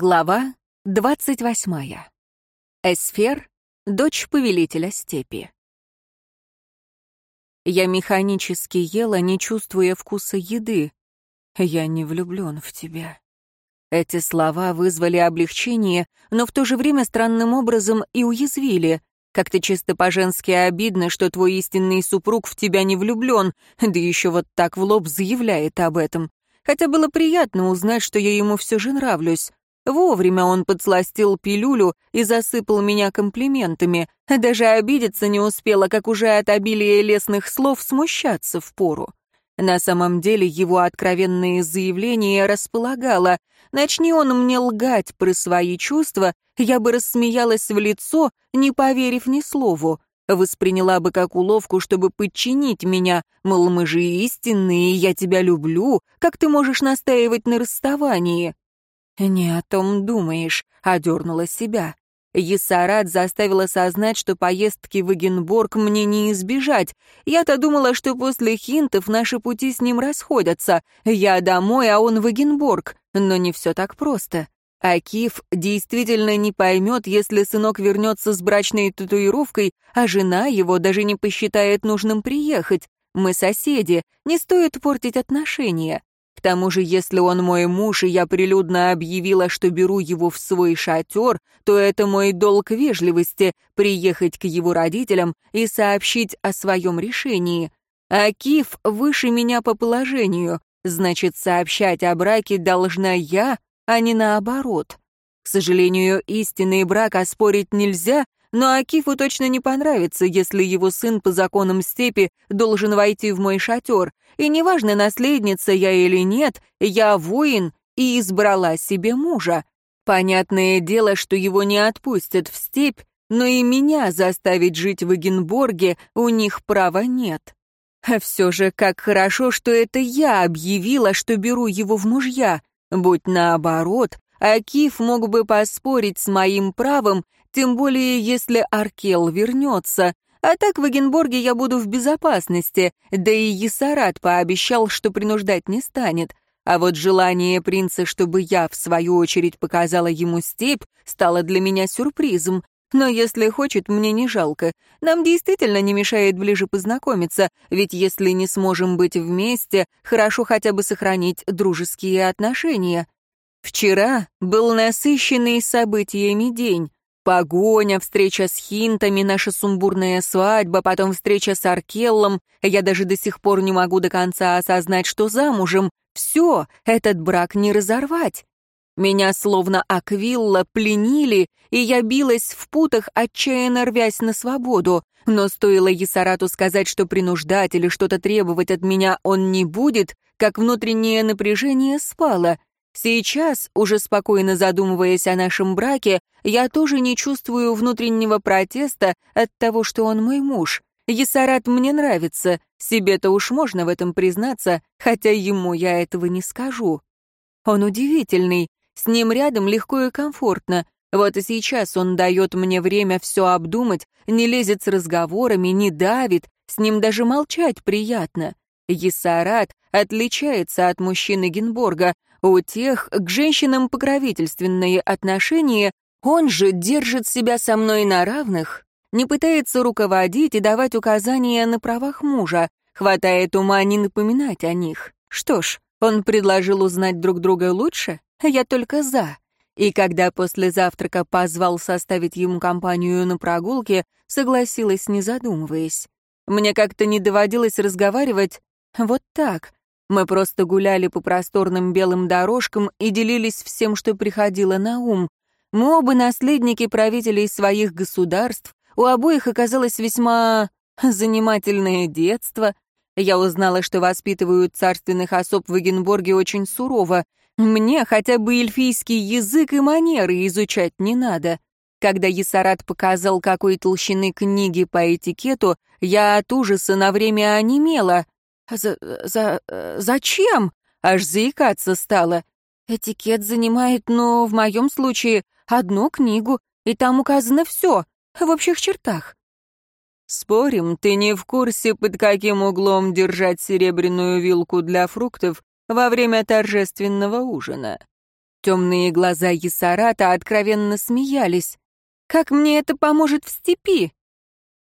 Глава двадцать восьмая. Эсфер, дочь повелителя степи. Я механически ела, не чувствуя вкуса еды. Я не влюблен в тебя. Эти слова вызвали облегчение, но в то же время странным образом и уязвили. Как-то чисто по-женски обидно, что твой истинный супруг в тебя не влюблен, да еще вот так в лоб заявляет об этом. Хотя было приятно узнать, что я ему все же нравлюсь. Вовремя он подсластил пилюлю и засыпал меня комплиментами. Даже обидеться не успела, как уже от обилия лесных слов смущаться впору. На самом деле его откровенные заявления располагало. Начни он мне лгать про свои чувства, я бы рассмеялась в лицо, не поверив ни слову. Восприняла бы как уловку, чтобы подчинить меня, мол, мы же истинные, я тебя люблю, как ты можешь настаивать на расставании? «Не о том думаешь», — одернула себя. Есарат заставила сознать, что поездки в Эгенборг мне не избежать. Я-то думала, что после хинтов наши пути с ним расходятся. Я домой, а он в Эгенборг. Но не все так просто. Акиф действительно не поймет, если сынок вернется с брачной татуировкой, а жена его даже не посчитает нужным приехать. Мы соседи, не стоит портить отношения. К тому же, если он мой муж, и я прилюдно объявила, что беру его в свой шатер, то это мой долг вежливости — приехать к его родителям и сообщить о своем решении. А Киф выше меня по положению, значит, сообщать о браке должна я, а не наоборот. К сожалению, истинный брак оспорить нельзя, но Акифу точно не понравится, если его сын по законам степи должен войти в мой шатер. И неважно, наследница я или нет, я воин и избрала себе мужа. Понятное дело, что его не отпустят в степь, но и меня заставить жить в Эгенборге у них права нет. А все же, как хорошо, что это я объявила, что беру его в мужья. Будь наоборот, Акиф мог бы поспорить с моим правом тем более если Аркел вернется. А так в Эгенборге я буду в безопасности, да и Есарат пообещал, что принуждать не станет. А вот желание принца, чтобы я, в свою очередь, показала ему степь, стало для меня сюрпризом. Но если хочет, мне не жалко. Нам действительно не мешает ближе познакомиться, ведь если не сможем быть вместе, хорошо хотя бы сохранить дружеские отношения. Вчера был насыщенный событиями день. Погоня, встреча с хинтами, наша сумбурная свадьба, потом встреча с Аркеллом. Я даже до сих пор не могу до конца осознать, что замужем. Все, этот брак не разорвать. Меня словно аквилла пленили, и я билась в путах, отчаянно рвясь на свободу. Но стоило Есарату сказать, что принуждать или что-то требовать от меня он не будет, как внутреннее напряжение спало. Сейчас, уже спокойно задумываясь о нашем браке, я тоже не чувствую внутреннего протеста от того, что он мой муж. Есарат мне нравится, себе-то уж можно в этом признаться, хотя ему я этого не скажу. Он удивительный, с ним рядом легко и комфортно. Вот и сейчас он дает мне время все обдумать, не лезет с разговорами, не давит, с ним даже молчать приятно. Есарат отличается от мужчины Генборга, у тех к женщинам покровительственные отношения, он же держит себя со мной на равных, не пытается руководить и давать указания на правах мужа, хватает ума не напоминать о них. Что ж, он предложил узнать друг друга лучше, я только за. И когда после завтрака позвал составить ему компанию на прогулке, согласилась, не задумываясь. Мне как-то не доводилось разговаривать вот так, мы просто гуляли по просторным белым дорожкам и делились всем, что приходило на ум. Мы оба наследники правителей своих государств, у обоих оказалось весьма занимательное детство. Я узнала, что воспитывают царственных особ в Эгенборге очень сурово. Мне хотя бы эльфийский язык и манеры изучать не надо. Когда Есарат показал, какой толщины книги по этикету, я от ужаса на время онемела — «За... за... зачем?» Аж заикаться стало. «Этикет занимает, ну, в моем случае, одну книгу, и там указано все, в общих чертах». «Спорим, ты не в курсе, под каким углом держать серебряную вилку для фруктов во время торжественного ужина?» Темные глаза Есарата откровенно смеялись. «Как мне это поможет в степи?»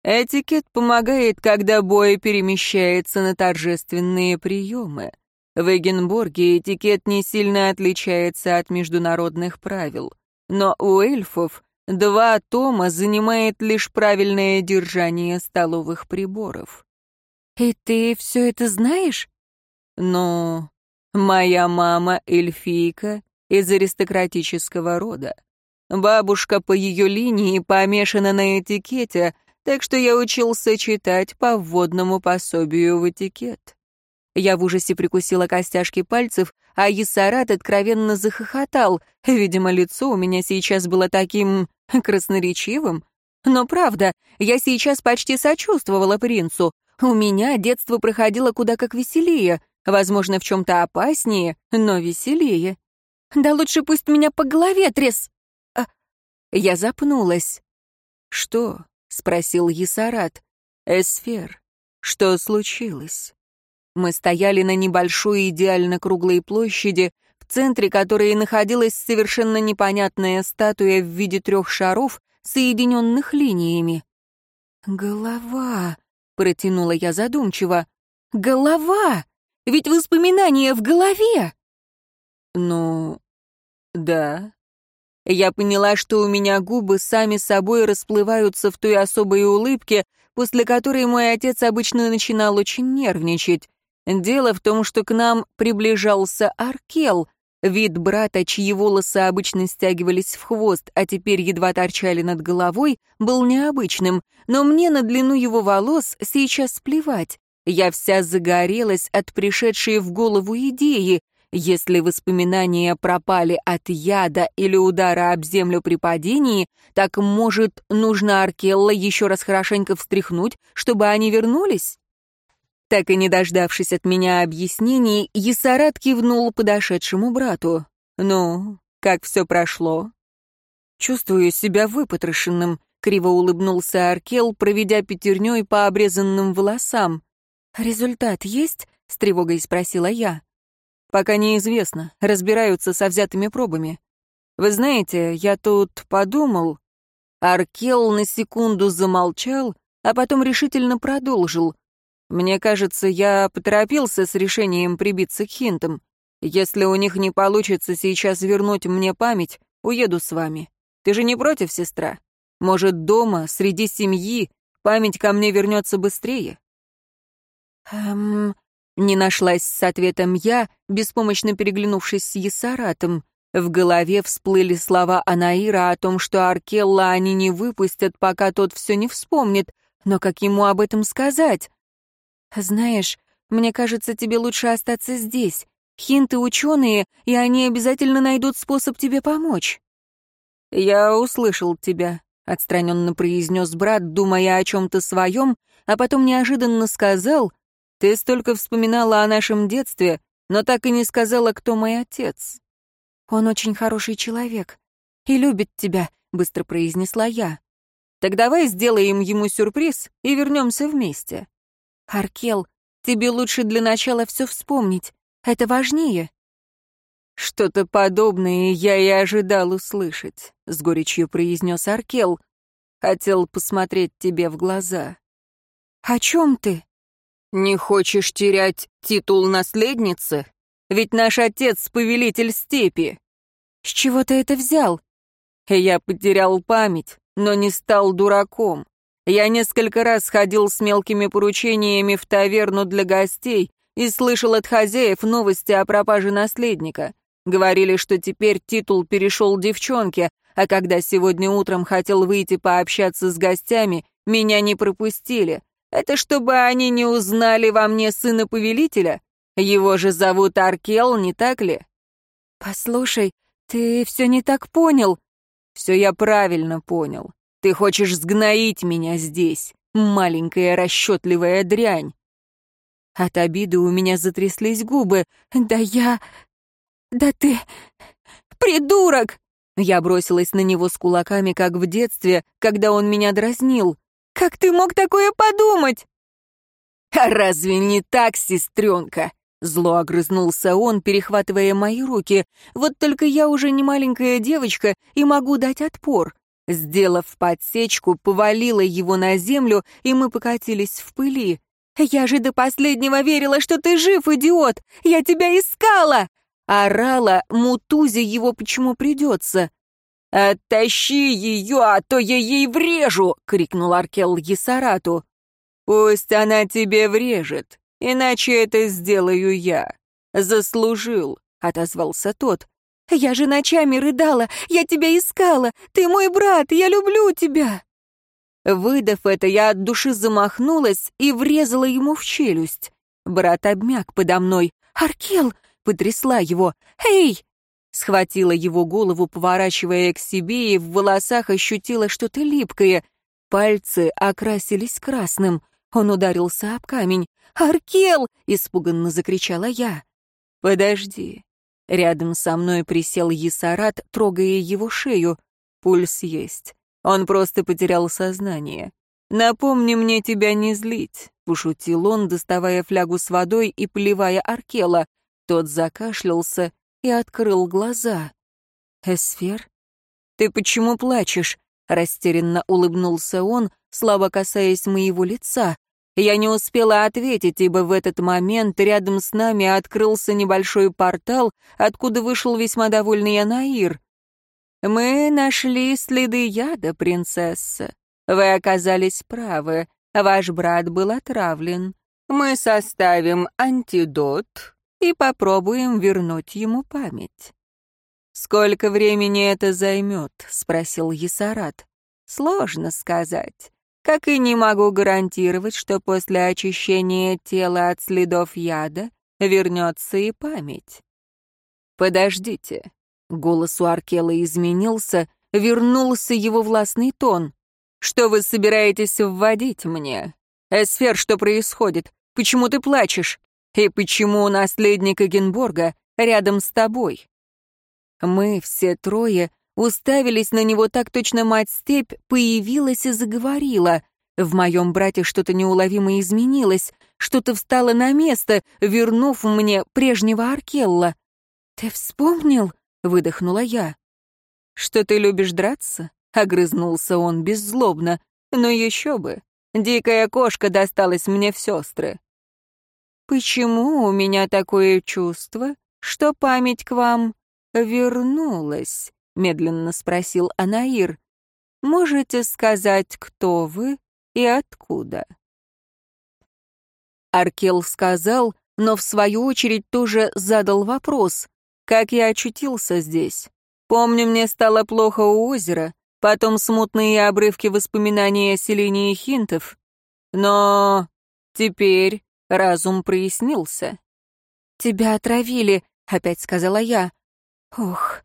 Этикет помогает, когда бой перемещается на торжественные приемы. В Эгенборге этикет не сильно отличается от международных правил. Но у эльфов два тома занимает лишь правильное держание столовых приборов. «И ты все это знаешь?» «Ну, моя мама эльфийка из аристократического рода. Бабушка по ее линии помешана на этикете, так что я учился читать по вводному пособию в этикет. Я в ужасе прикусила костяшки пальцев, а Есарат откровенно захохотал. Видимо, лицо у меня сейчас было таким красноречивым. Но правда, я сейчас почти сочувствовала принцу. У меня детство проходило куда как веселее, возможно, в чем-то опаснее, но веселее. Да лучше пусть меня по голове тряс... А... Я запнулась. «Что?» — спросил Есарат. «Эсфер, что случилось?» Мы стояли на небольшой идеально круглой площади, в центре которой находилась совершенно непонятная статуя в виде трех шаров, соединенных линиями. «Голова», — протянула я задумчиво. «Голова! Ведь воспоминания в голове!» «Ну, да», я поняла, что у меня губы сами собой расплываются в той особой улыбке, после которой мой отец обычно начинал очень нервничать. Дело в том, что к нам приближался Аркел, вид брата, чьи волосы обычно стягивались в хвост, а теперь едва торчали над головой, был необычным, но мне на длину его волос сейчас плевать. Я вся загорелась от пришедшей в голову идеи, если воспоминания пропали от яда или удара об землю при падении, так, может, нужно Аркелла еще раз хорошенько встряхнуть, чтобы они вернулись? Так и не дождавшись от меня объяснений, Есарат кивнул подошедшему брату. «Ну, как все прошло?» «Чувствую себя выпотрошенным», — криво улыбнулся Аркел, проведя пятерней по обрезанным волосам. «Результат есть?» — с тревогой спросила я. Пока неизвестно, разбираются со взятыми пробами. Вы знаете, я тут подумал... Аркел на секунду замолчал, а потом решительно продолжил. Мне кажется, я поторопился с решением прибиться к хинтам. Если у них не получится сейчас вернуть мне память, уеду с вами. Ты же не против, сестра? Может, дома, среди семьи, память ко мне вернется быстрее? Эм, не нашлась с ответом я, беспомощно переглянувшись с Есаратом. В голове всплыли слова Анаира о том, что Аркелла они не выпустят, пока тот все не вспомнит. Но как ему об этом сказать? «Знаешь, мне кажется, тебе лучше остаться здесь. Хинты ученые, и они обязательно найдут способ тебе помочь». «Я услышал тебя», — отстраненно произнес брат, думая о чем-то своем, а потом неожиданно сказал, ты столько вспоминала о нашем детстве, но так и не сказала, кто мой отец». «Он очень хороший человек и любит тебя», — быстро произнесла я. «Так давай сделаем ему сюрприз и вернемся вместе». «Аркел, тебе лучше для начала все вспомнить. Это важнее». «Что-то подобное я и ожидал услышать», — с горечью произнес Аркел. «Хотел посмотреть тебе в глаза». «О чем ты?» «Не хочешь терять титул наследницы? Ведь наш отец — повелитель степи». «С чего ты это взял?» «Я потерял память, но не стал дураком. Я несколько раз ходил с мелкими поручениями в таверну для гостей и слышал от хозяев новости о пропаже наследника. Говорили, что теперь титул перешел девчонке, а когда сегодня утром хотел выйти пообщаться с гостями, меня не пропустили. Это чтобы они не узнали во мне сына повелителя? Его же зовут Аркел, не так ли? Послушай, ты все не так понял. Все я правильно понял. Ты хочешь сгноить меня здесь, маленькая расчетливая дрянь. От обиды у меня затряслись губы. Да я... Да ты... Придурок! Я бросилась на него с кулаками, как в детстве, когда он меня дразнил. «Как ты мог такое подумать?» «А разве не так, сестренка?» — Зло огрызнулся он, перехватывая мои руки. «Вот только я уже не маленькая девочка и могу дать отпор». Сделав подсечку, повалила его на землю, и мы покатились в пыли. «Я же до последнего верила, что ты жив, идиот! Я тебя искала!» Орала, мутузе его почему придется. «Оттащи ее, а то я ей врежу!» — крикнул Аркел Есарату. «Пусть она тебе врежет, иначе это сделаю я. Заслужил», — отозвался тот. «Я же ночами рыдала, я тебя искала, ты мой брат, я люблю тебя!» Выдав это, я от души замахнулась и врезала ему в челюсть. Брат обмяк подо мной. «Аркел!» — потрясла его. «Эй!» Схватила его голову, поворачивая к себе, и в волосах ощутила что-то липкое. Пальцы окрасились красным. Он ударился об камень. «Аркел!» — испуганно закричала я. «Подожди». Рядом со мной присел Есарат, трогая его шею. Пульс есть. Он просто потерял сознание. «Напомни мне тебя не злить», — пошутил он, доставая флягу с водой и поливая Аркела. Тот закашлялся и открыл глаза. «Эсфер? Ты почему плачешь?» — растерянно улыбнулся он, слабо касаясь моего лица. Я не успела ответить, ибо в этот момент рядом с нами открылся небольшой портал, откуда вышел весьма довольный Анаир. «Мы нашли следы яда, принцесса. Вы оказались правы. Ваш брат был отравлен. Мы составим антидот и попробуем вернуть ему память». «Сколько времени это займет?» — спросил Есарат. «Сложно сказать. Как и не могу гарантировать, что после очищения тела от следов яда вернется и память». «Подождите», Голос у Аркела изменился, вернулся его властный тон. «Что вы собираетесь вводить мне? Эсфер, что происходит? Почему ты плачешь? И почему наследник Эгенборга рядом с тобой?» Мы все трое уставились на него так точно мать-степь появилась и заговорила. В моем брате что-то неуловимо изменилось, что-то встало на место, вернув мне прежнего Аркелла. «Ты вспомнил?» выдохнула я. «Что ты любишь драться?» — огрызнулся он беззлобно. «Ну еще бы! Дикая кошка досталась мне в сестры». «Почему у меня такое чувство, что память к вам вернулась?» — медленно спросил Анаир. «Можете сказать, кто вы и откуда?» Аркел сказал, но в свою очередь тоже задал вопрос. Как я очутился здесь? Помню, мне стало плохо у озера, потом смутные обрывки воспоминаний о селении хинтов. Но теперь разум прояснился. «Тебя отравили», — опять сказала я. «Ох,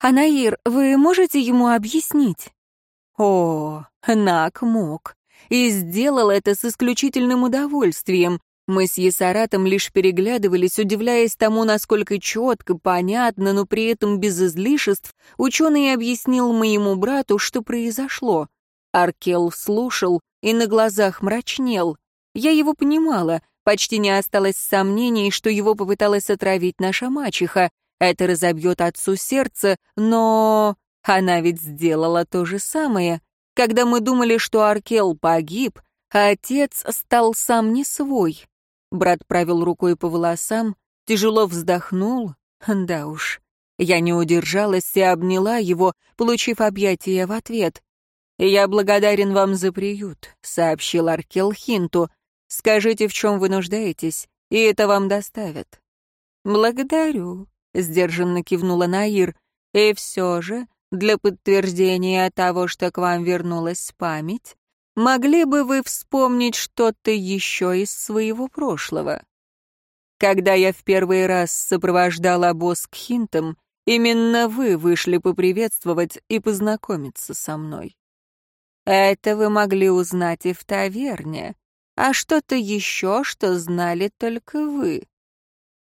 Анаир, вы можете ему объяснить?» О, Нак мог. И сделал это с исключительным удовольствием. Мы с Есаратом лишь переглядывались, удивляясь тому, насколько четко, понятно, но при этом без излишеств, ученый объяснил моему брату, что произошло. Аркел слушал и на глазах мрачнел. Я его понимала, почти не осталось сомнений, что его попыталась отравить наша мачеха. Это разобьет отцу сердце, но... Она ведь сделала то же самое. Когда мы думали, что Аркел погиб, отец стал сам не свой. Брат провел рукой по волосам, тяжело вздохнул. Да уж. Я не удержалась и обняла его, получив объятие в ответ. «Я благодарен вам за приют», — сообщил Аркел Хинту. «Скажите, в чем вы нуждаетесь, и это вам доставят». «Благодарю», — сдержанно кивнула Наир. «И все же, для подтверждения того, что к вам вернулась память, Могли бы вы вспомнить что-то еще из своего прошлого? Когда я в первый раз сопровождал обоз к хинтам, именно вы вышли поприветствовать и познакомиться со мной. Это вы могли узнать и в таверне, а что-то еще, что знали только вы.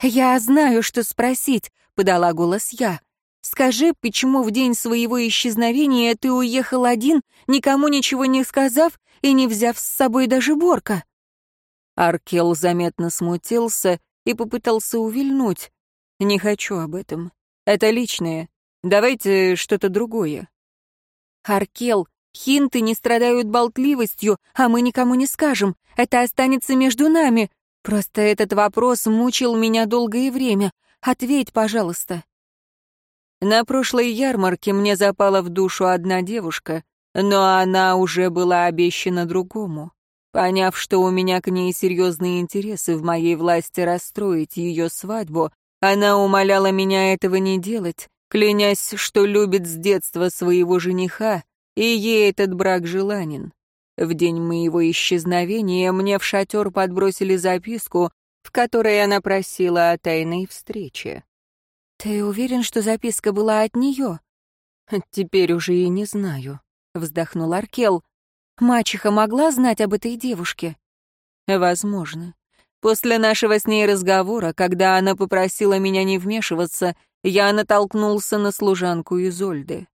«Я знаю, что спросить», — подала голос я. Скажи, почему в день своего исчезновения ты уехал один, никому ничего не сказав и не взяв с собой даже Борка?» Аркел заметно смутился и попытался увильнуть. «Не хочу об этом. Это личное. Давайте что-то другое». «Аркел, хинты не страдают болтливостью, а мы никому не скажем. Это останется между нами. Просто этот вопрос мучил меня долгое время. Ответь, пожалуйста». На прошлой ярмарке мне запала в душу одна девушка, но она уже была обещана другому. Поняв, что у меня к ней серьезные интересы в моей власти расстроить ее свадьбу, она умоляла меня этого не делать, клянясь, что любит с детства своего жениха, и ей этот брак желанен. В день моего исчезновения мне в шатер подбросили записку, в которой она просила о тайной встрече. «Ты уверен, что записка была от нее?» «Теперь уже и не знаю», — вздохнул Аркел. «Мачеха могла знать об этой девушке?» «Возможно. После нашего с ней разговора, когда она попросила меня не вмешиваться, я натолкнулся на служанку Изольды».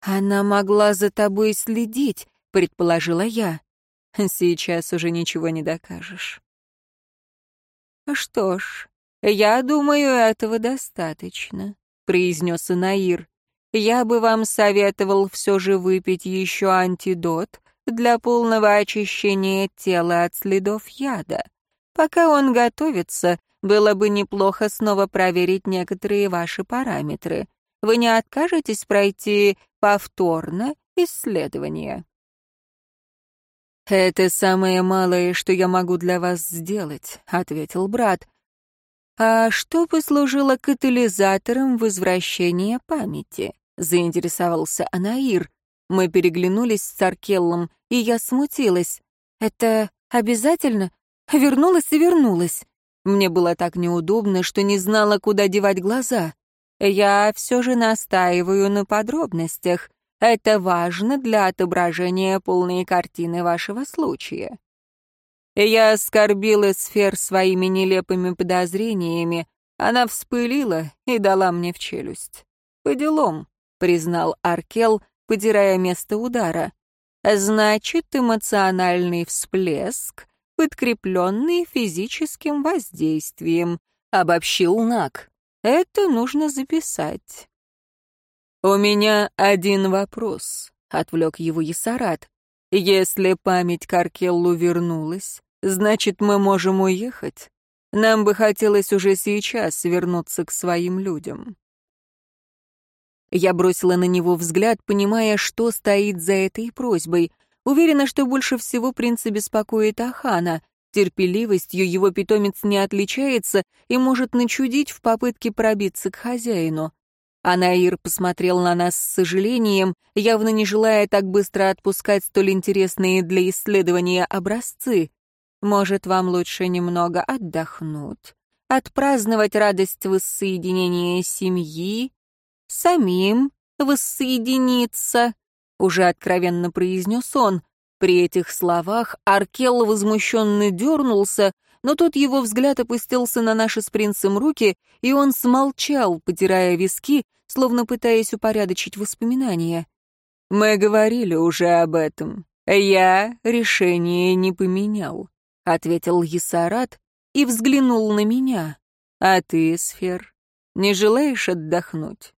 «Она могла за тобой следить», — предположила я. «Сейчас уже ничего не докажешь». «Что ж, я думаю, этого достаточно», — произнес Инаир. «Я бы вам советовал все же выпить еще антидот для полного очищения тела от следов яда. Пока он готовится, было бы неплохо снова проверить некоторые ваши параметры. Вы не откажетесь пройти повторно исследование?» «Это самое малое, что я могу для вас сделать», — ответил брат. «А что послужило катализатором возвращения памяти?» — заинтересовался Анаир. Мы переглянулись с Аркеллом, и я смутилась. «Это обязательно? Вернулась и вернулась». Мне было так неудобно, что не знала, куда девать глаза. Я все же настаиваю на подробностях. Это важно для отображения полной картины вашего случая. Я оскорбила сфер своими нелепыми подозрениями. Она вспылила и дала мне в челюсть. «По делам», — признал Аркел, подирая место удара. «Значит, эмоциональный всплеск, подкрепленный физическим воздействием», — обобщил Нак. «Это нужно записать». «У меня один вопрос», — отвлек его Есарат. «Если память Каркеллу вернулась, значит, мы можем уехать. Нам бы хотелось уже сейчас вернуться к своим людям». Я бросила на него взгляд, понимая, что стоит за этой просьбой. Уверена, что больше всего принца беспокоит Ахана. Терпеливостью его питомец не отличается и может начудить в попытке пробиться к хозяину. Анаир посмотрел на нас с сожалением, явно не желая так быстро отпускать столь интересные для исследования образцы. Может, вам лучше немного отдохнуть, отпраздновать радость воссоединения семьи, самим воссоединиться, уже откровенно произнес он. При этих словах Аркел возмущенно дернулся, но тут его взгляд опустился на наши с принцем руки, и он смолчал, потирая виски, словно пытаясь упорядочить воспоминания. «Мы говорили уже об этом. Я решение не поменял», — ответил Есарат и взглянул на меня. «А ты, Сфер, не желаешь отдохнуть?»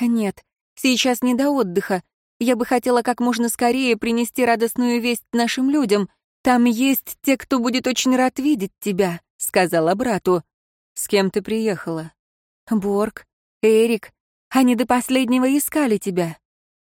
«Нет, сейчас не до отдыха. Я бы хотела как можно скорее принести радостную весть нашим людям. Там есть те, кто будет очень рад видеть тебя», — сказала брату. «С кем ты приехала?» «Борг, Эрик, они до последнего искали тебя».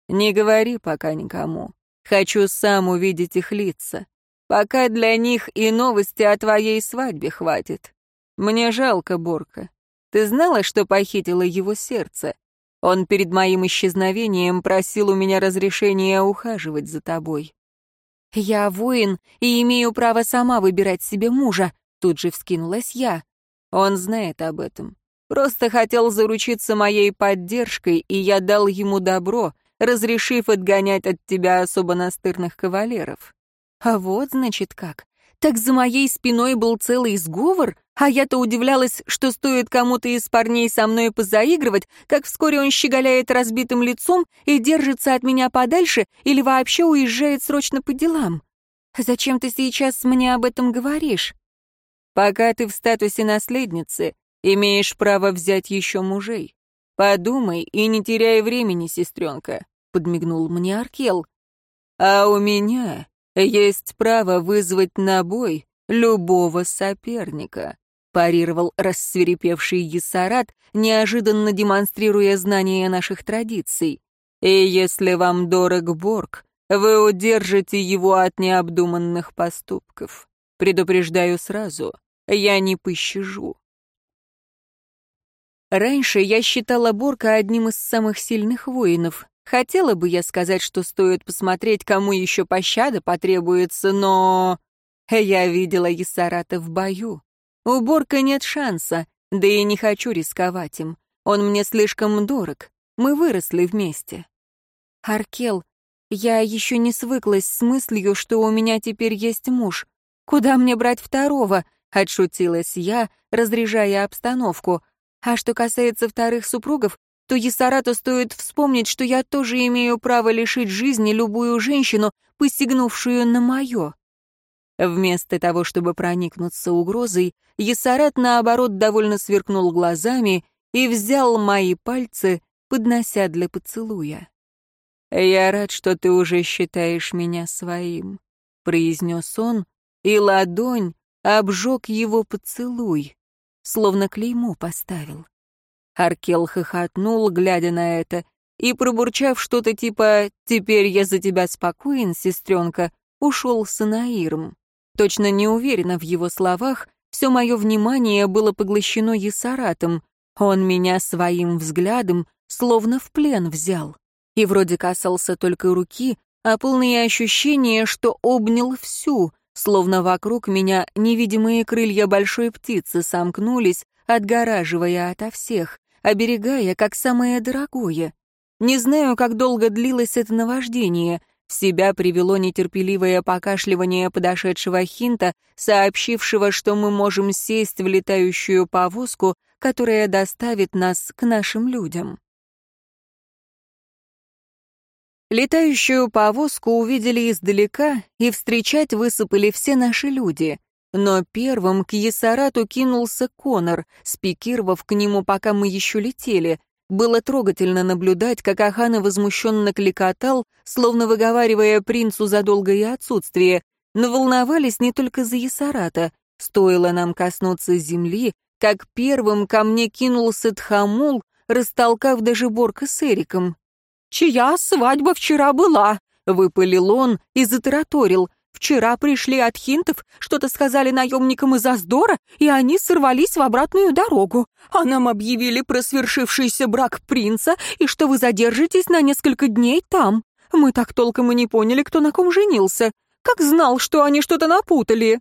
«Не говори пока никому. Хочу сам увидеть их лица. Пока для них и новости о твоей свадьбе хватит. Мне жалко Борка. Ты знала, что похитила его сердце? Он перед моим исчезновением просил у меня разрешения ухаживать за тобой». «Я воин и имею право сама выбирать себе мужа», — тут же вскинулась я. Он знает об этом. Просто хотел заручиться моей поддержкой, и я дал ему добро, разрешив отгонять от тебя особо настырных кавалеров. А вот, значит, как. Так за моей спиной был целый сговор, а я-то удивлялась, что стоит кому-то из парней со мной позаигрывать, как вскоре он щеголяет разбитым лицом и держится от меня подальше или вообще уезжает срочно по делам. Зачем ты сейчас мне об этом говоришь? Пока ты в статусе наследницы, имеешь право взять еще мужей. Подумай и не теряй времени, сестренка», — подмигнул мне Аркел. «А у меня есть право вызвать на бой любого соперника», — парировал рассверепевший Есарат, неожиданно демонстрируя знания наших традиций. «И если вам дорог Борг, вы удержите его от необдуманных поступков. Предупреждаю сразу, я не пощажу. Раньше я считала Борка одним из самых сильных воинов. Хотела бы я сказать, что стоит посмотреть, кому еще пощада потребуется, но... Я видела Ессарата в бою. У Борка нет шанса, да и не хочу рисковать им. Он мне слишком дорог. Мы выросли вместе. Аркел, я еще не свыклась с мыслью, что у меня теперь есть муж. Куда мне брать второго? Отшутилась я, разряжая обстановку. А что касается вторых супругов, то Есарату стоит вспомнить, что я тоже имею право лишить жизни любую женщину, посягнувшую на мое. Вместо того, чтобы проникнуться угрозой, Есарат, наоборот, довольно сверкнул глазами и взял мои пальцы, поднося для поцелуя. «Я рад, что ты уже считаешь меня своим», — произнес он, и ладонь обжег его поцелуй, словно клеймо поставил. Аркел хохотнул, глядя на это, и, пробурчав что-то типа «Теперь я за тебя спокоен, сестренка», ушел с Анаиром. Точно не уверена в его словах, все мое внимание было поглощено Есаратом. Он меня своим взглядом словно в плен взял и вроде касался только руки, а полные ощущения, что обнял всю, словно вокруг меня невидимые крылья большой птицы сомкнулись, отгораживая ото всех, оберегая как самое дорогое. Не знаю, как долго длилось это наваждение. В себя привело нетерпеливое покашливание подошедшего хинта, сообщившего, что мы можем сесть в летающую повозку, которая доставит нас к нашим людям. Летающую повозку увидели издалека, и встречать высыпали все наши люди. Но первым к Есарату кинулся Конор, спикировав к нему, пока мы еще летели. Было трогательно наблюдать, как Ахана возмущенно кликотал, словно выговаривая принцу за долгое отсутствие. Но волновались не только за Есарата. Стоило нам коснуться земли, как первым ко мне кинулся Тхамул, растолкав даже Борка с Эриком чья свадьба вчера была?» — выпалил он и затараторил. «Вчера пришли от хинтов, что-то сказали наемникам из Аздора, и они сорвались в обратную дорогу. А нам объявили про свершившийся брак принца и что вы задержитесь на несколько дней там. Мы так толком и не поняли, кто на ком женился. Как знал, что они что-то напутали».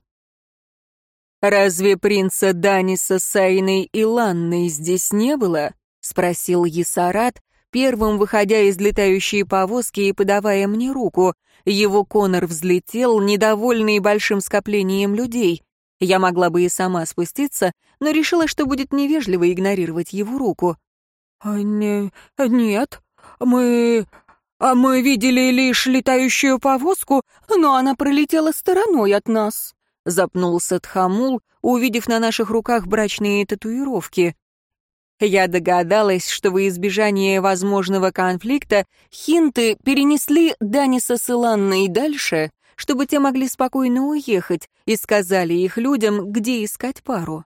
«Разве принца Даниса с Айной и Ланной здесь не было?» — спросил Есарат, первым выходя из летающей повозки и подавая мне руку. Его Конор взлетел, недовольный большим скоплением людей. Я могла бы и сама спуститься, но решила, что будет невежливо игнорировать его руку. «А не... нет, мы... А мы видели лишь летающую повозку, но она пролетела стороной от нас», — запнулся Тхамул, увидев на наших руках брачные татуировки. Я догадалась, что во избежание возможного конфликта хинты перенесли Даниса с Иланной дальше, чтобы те могли спокойно уехать, и сказали их людям, где искать пару.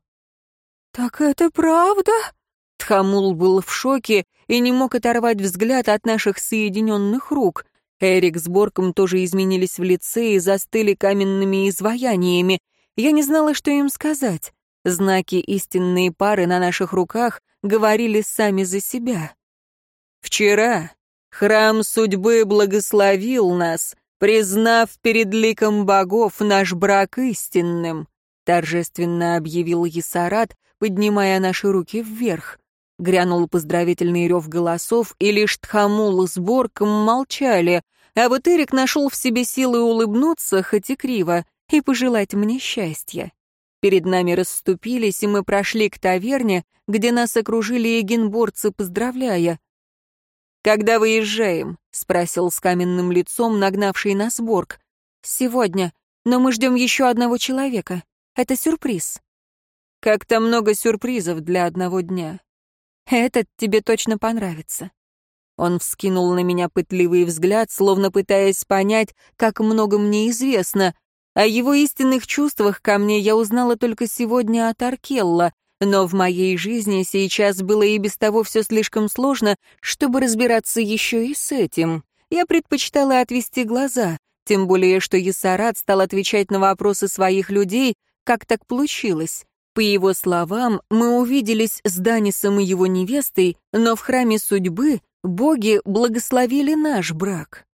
«Так это правда?» Тхамул был в шоке и не мог оторвать взгляд от наших соединенных рук. Эрик с Борком тоже изменились в лице и застыли каменными изваяниями. Я не знала, что им сказать. Знаки истинной пары на наших руках говорили сами за себя. Вчера храм судьбы благословил нас, признав перед ликом богов наш брак истинным, торжественно объявил Есарат, поднимая наши руки вверх. Грянул поздравительный рев голосов, и лишь Тхамул с Борком молчали, а вот Эрик нашел в себе силы улыбнуться, хоть и криво, и пожелать мне счастья. Перед нами расступились, и мы прошли к таверне, где нас окружили эгенборцы, поздравляя. «Когда выезжаем?» — спросил с каменным лицом нагнавший нас Борг. «Сегодня, но мы ждем еще одного человека. Это сюрприз». Как-то много сюрпризов для одного дня. Этот тебе точно понравится. Он вскинул на меня пытливый взгляд, словно пытаясь понять, как много мне известно. О его истинных чувствах ко мне я узнала только сегодня от Аркелла, но в моей жизни сейчас было и без того все слишком сложно, чтобы разбираться еще и с этим. Я предпочитала отвести глаза, тем более, что Есарат стал отвечать на вопросы своих людей, как так получилось. По его словам, мы увиделись с Данисом и его невестой, но в храме судьбы боги благословили наш брак.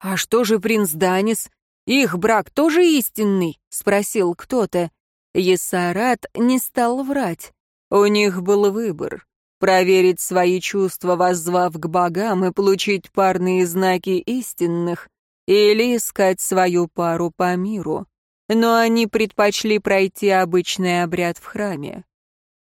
«А что же принц Данис? Их брак тоже истинный?» — спросил кто-то. Есарат не стал врать. У них был выбор — проверить свои чувства, воззвав к богам и получить парные знаки истинных, или искать свою пару по миру но они предпочли пройти обычный обряд в храме.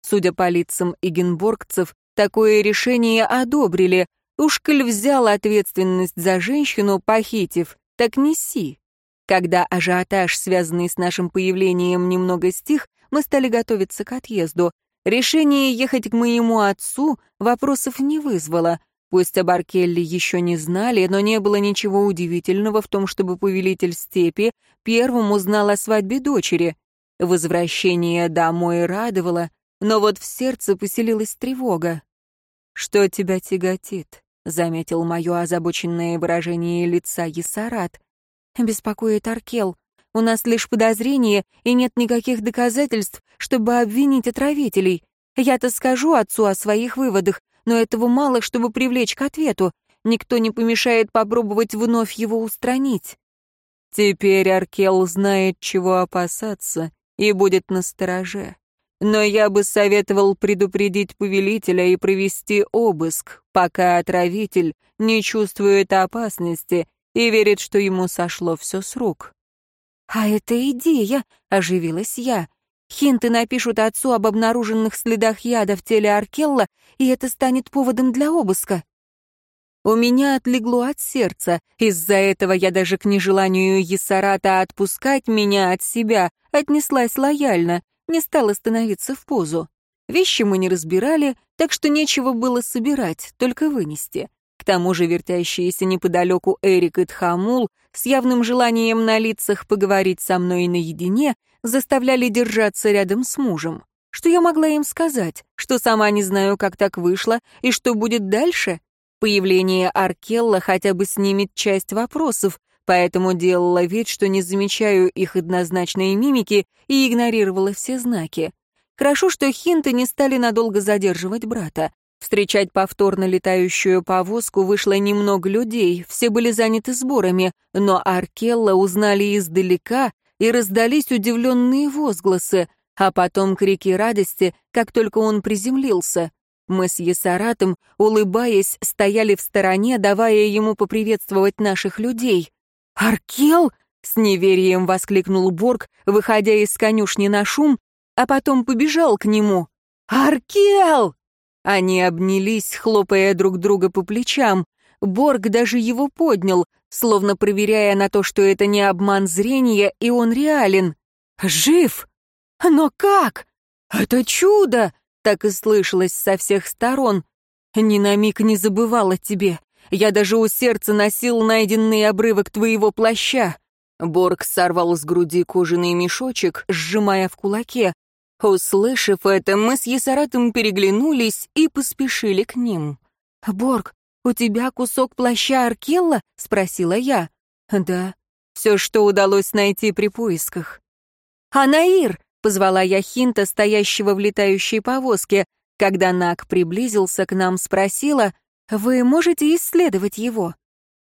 Судя по лицам игенборгцев, такое решение одобрили. Ушкаль взял ответственность за женщину, похитив, так неси. Когда ажиотаж, связанный с нашим появлением, немного стих, мы стали готовиться к отъезду. Решение ехать к моему отцу вопросов не вызвало — Пусть об Аркелле еще не знали, но не было ничего удивительного в том, чтобы повелитель степи первым узнал о свадьбе дочери. Возвращение домой радовало, но вот в сердце поселилась тревога. «Что тебя тяготит?» — заметил мое озабоченное выражение лица Есарат. «Беспокоит Аркел. У нас лишь подозрения, и нет никаких доказательств, чтобы обвинить отравителей. Я-то скажу отцу о своих выводах, но этого мало, чтобы привлечь к ответу. Никто не помешает попробовать вновь его устранить. Теперь Аркел знает, чего опасаться, и будет настороже. Но я бы советовал предупредить повелителя и провести обыск, пока отравитель не чувствует опасности и верит, что ему сошло все с рук. «А это идея!» — оживилась я. Хинты напишут отцу об обнаруженных следах яда в теле Аркелла, и это станет поводом для обыска. У меня отлегло от сердца. Из-за этого я даже к нежеланию Есарата отпускать меня от себя отнеслась лояльно, не стала становиться в позу. Вещи мы не разбирали, так что нечего было собирать, только вынести. К тому же вертящиеся неподалеку Эрик и Тхамул с явным желанием на лицах поговорить со мной наедине заставляли держаться рядом с мужем. Что я могла им сказать? Что сама не знаю, как так вышло, и что будет дальше? Появление Аркелла хотя бы снимет часть вопросов, поэтому делала вид, что не замечаю их однозначной мимики и игнорировала все знаки. Хорошо, что хинты не стали надолго задерживать брата. Встречать повторно летающую повозку вышло немного людей, все были заняты сборами, но Аркелла узнали издалека и раздались удивленные возгласы, а потом крики радости, как только он приземлился. Мы с Есаратом, улыбаясь, стояли в стороне, давая ему поприветствовать наших людей. «Аркел!» — с неверием воскликнул Борг, выходя из конюшни на шум, а потом побежал к нему. «Аркел!» Они обнялись, хлопая друг друга по плечам. Борг даже его поднял, словно проверяя на то, что это не обман зрения, и он реален. «Жив! Но как? Это чудо!» Так и слышалось со всех сторон. «Ни на миг не забывала тебе. Я даже у сердца носил найденный обрывок твоего плаща». Борг сорвал с груди кожаный мешочек, сжимая в кулаке. Услышав это, мы с Есаратом переглянулись и поспешили к ним. «Борг, «У тебя кусок плаща Аркелла?» — спросила я. «Да, все, что удалось найти при поисках». «Анаир!» — позвала я Хинта, стоящего в летающей повозке. Когда Нак приблизился к нам, спросила, «Вы можете исследовать его?»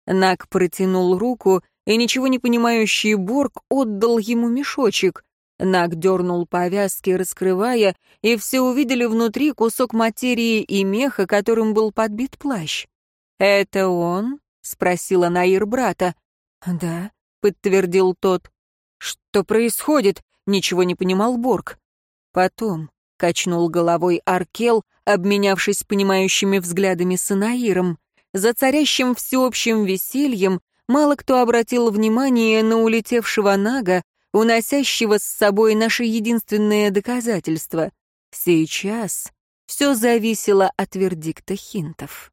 Нак протянул руку, и ничего не понимающий Борг отдал ему мешочек. Нак дернул повязки, раскрывая, и все увидели внутри кусок материи и меха, которым был подбит плащ. «Это он?» — спросила Наир брата. «Да», — подтвердил тот. «Что происходит?» — ничего не понимал Борг. «Потом», — качнул головой Аркел, обменявшись понимающими взглядами с Наиром. За царящим всеобщим весельем мало кто обратил внимание на улетевшего Нага, уносящего с собой наше единственное доказательство. Сейчас все зависело от вердикта хинтов.